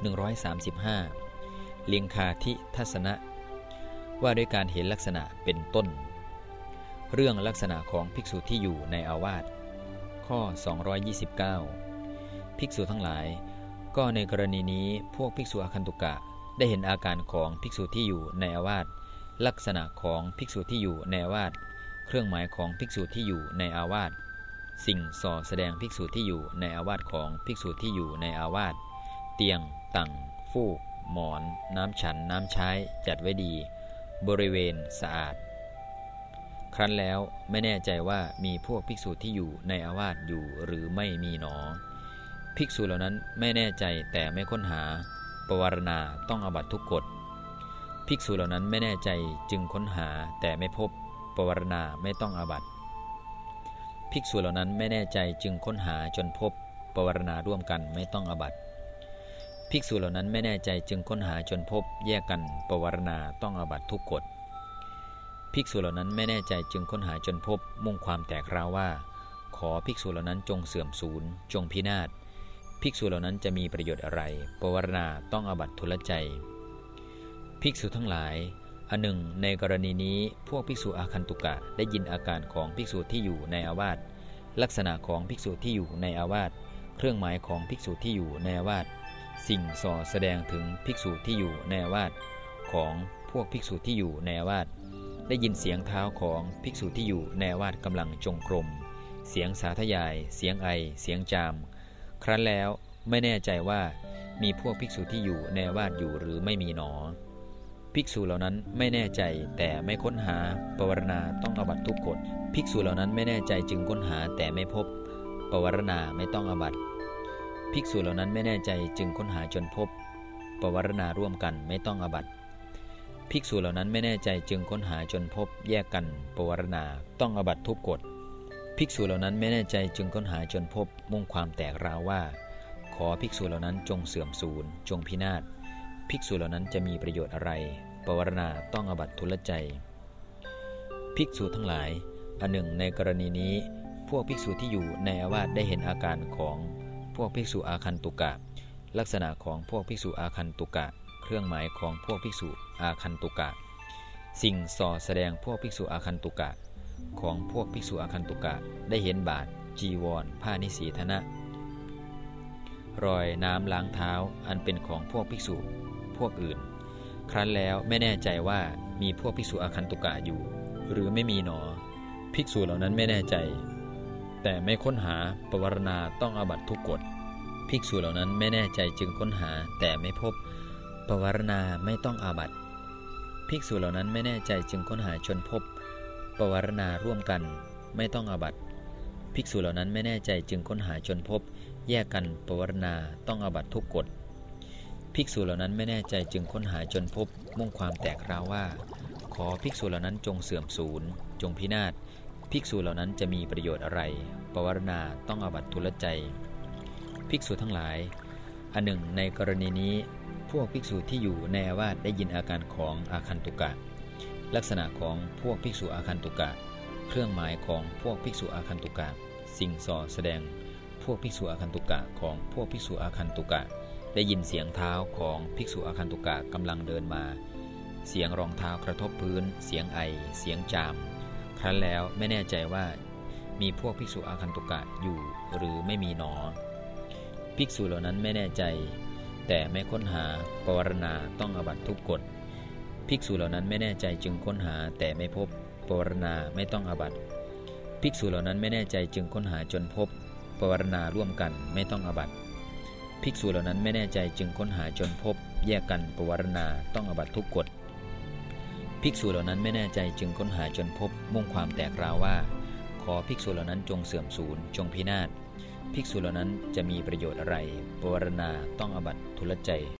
135 เลียงคาทิทัศนะ ว่าด้วยการเห็นลักษณะเป็นต้น เรื่องลักษณะของภิกษุที่อยู่ในอาวาส ข้อ 229 ภิกษุทั้งหลาย ก็ในกรณีนี้พวกภิกษุอคันตุกะได้เห็นอาการของภิกษุที่อยู่ในอาวาส ลักษณะของภิกษุที่อยู่ในอาวาส เครื่องหมายของภิกษุที่อยู่ในอาวาส สิ่งส่อแสดงภิกษุที่อยู่ในอาวาสของภิกษุที่อยู่ในอาวาส เตียง ตั่ง ฟูก หมอน น้ำฉัน น้ำใช้ จัดไว้ดี บริเวณสะอาด ครั้นแล้วไม่แน่ใจว่ามีพวกภิกษุที่อยู่ในอาวาสอยู่หรือไม่มีหนอ ภิกษุเหล่านั้นไม่แน่ใจแต่ไม่ค้นหา ปวารณาต้องอบัตทุกกฎ ภิกษุเหล่านั้นไม่แน่ใจจึงค้นหาแต่ไม่พบ ปวารณาไม่ต้องอาบัตภิกษุเหล่านั้นไม่แน่ใจจึงค้นหาจนพบปวารณาร่วมกันไม่ต้องอาบัต ภิกษุเหล่านั้นไม่แน่ใจจึงค้นหาจนพบแยกกันปวารณาต้องอาบัตทุกกฎภิกษุเหล่านั้นไม่แน่ใจจึงค้นหาจนพบมุ่งความแตกร้าวว่า ขอภิกษุเหล่านั้นจงเสื่อมสูญจงพินาศภิกษุเหล่านั้นจะมีประโยชน์อะไรปวารณาต้องอาบัตทุลใจ ภิกษุทั้งหลายอันหนึ่ง ในกรณีนี้พวกภิกษุอาคันตุกะได้ยินอาการของภิกษุที่อยู่ในอาวาสลักษณะของภิกษุที่อยู่ในอาวาสเครื่องหมายของภิกษุที่อยู่ในอาวาส สิ่งส่อแสดงถึงภิกษุที่อยู่ในวาสของพวกภิกษุที่อยู่ในวาสได้ยินเสียงเท้าของภิกษุที่อยู่ในวาสกำลังจงกรม เสียงสาธยาย เสียงไอ เสียงจาม ครั้นแล้วไม่แน่ใจว่ามีพวกภิกษุที่อยู่ในวาสอยู่หรือไม่มีหนอ ภิกษุเหล่านั้นไม่แน่ใจแต่ไม่ค้นหาปวารณาต้องอบัตทุกกฎภิกษุเหล่านั้นไม่แน่ใจจึงค้นหาแต่ไม่พบปวารณาไม่ต้องอบัต ภิกษุเหล่านั้นไม่แน่ใจจึงค้นหาจนพบ ปวารณาร่วมกันไม่ต้องอบัตภิกษุเหล่านั้นไม่แน่ใจจึงค้นหาจนพบ แยกกัน ปวารณาต้องอบัตทุกกฎภิกษุเหล่านั้นไม่แน่ใจจึงค้นหาจนพบ มุ่งความแตกราวว่า ขอภิกษุเหล่านั้นจงเสื่อมสูญจงพินาศภิกษุเหล่านั้นจะมีประโยชน์อะไร ปวารณาต้องอบัตทุลใจ ภิกษุทั้งหลาย อันหนึ่งในกรณีนี้ พวกภิกษุที่อยู่ในอาวาสได้เห็นอาการของ พวกภิกษุอาคันตุกะ ลักษณะของพวกภิกษุอาคันตุกะ เครื่องหมายของพวกภิกษุอาคันตุกะ สิ่งส่อแสดงพวกภิกษุอาคันตุกะ ของพวกภิกษุอาคันตุกะ ได้เห็นบาท จีวร ผ้านิสีธนะ รอยน้ำล้างเท้าอันเป็นของพวกภิกษุพวกอื่น ครั้นแล้วไม่แน่ใจว่ามีพวกภิกษุอาคันตุกะอยู่ หรือไม่มีหนอ ภิกษุเหล่านั้นไม่แน่ใจ แต่ไม่ค้นหาปวารณาต้องอาบัตทุกกฎภิกษุเหล่านั้นไม่แน่ใจจึงค้นหา แต่ไม่พบปวารณาไม่ต้องอาบัตภิกษุเหล่านั้นไม่แน่ใจจึงค้นหาจนพบปวารณาร่วมกันไม่ต้องอาบัตภิกษุเหล่านั้นไม่แน่ใจจึงค้นหาจนพบ แยกกันปวารณาต้องอาบัตทุกกฎภิกษุเหล่านั้นไม่แน่ใจจึงค้นหาจนพบมุ่งความแตกราวว่า ขอภิกษุเหล่านั้นจงเสื่อมสูญจงพินาศ ภิกษุเหล่านั้นจะมีประโยชน์อะไรปวารณาต้องอาบัตทุลใจ ภิกษุทั้งหลาย อันหนึ่ง ในกรณีนี้ พวกภิกษุที่อยู่ในอาวาสได้ยินอาการของอาคันตุกะ ลักษณะของพวกภิกษุอาคันตุกะ เครื่องหมายของพวกภิกษุอาคันตุกะ สิ่งส่อแสดง พวกภิกษุอาคันตุกะของพวกภิกษุอาคันตุกะ ได้ยินเสียงเท้าของภิกษุอาคันตุกะกำลังเดินมา เสียงรองเท้ากระทบพื้น เสียงไอ เสียงจาม ครั้นแล้วไม่แน่ใจว่ามีพวกภิกษุอาคันตุกะอยู่หรือไม่มีหนอ ภิกษุเหล่านั้นไม่แน่ใจ แต่ไม่ค้นหาปวารณาต้องอบัตทุกกฎภิกษุเหล่านั้นไม่แน่ใจจึงค้นหาแต่ไม่พบปวารณาไม่ต้องอบัตภิกษุเหล่านั้นไม่แน่ใจจึงค้นหาจนพบปวารณาร่วมกันไม่ต้องอบัตภิกษุเหล่านั้นไม่แน่ใจจึงค้นหาจนพบ แยกกันปวารณาต้องอบัตทุกกฎ ภิกษุเหล่านั้นไม่แน่ใจจึงค้นหาจนพบมุ่งความแตกราวว่า ขอภิกษุเหล่านั้นจงเสื่อมสูญจงพินาศภิกษุเหล่านั้นจะมีประโยชน์อะไรปวารณาต้องอบัตทุลใจ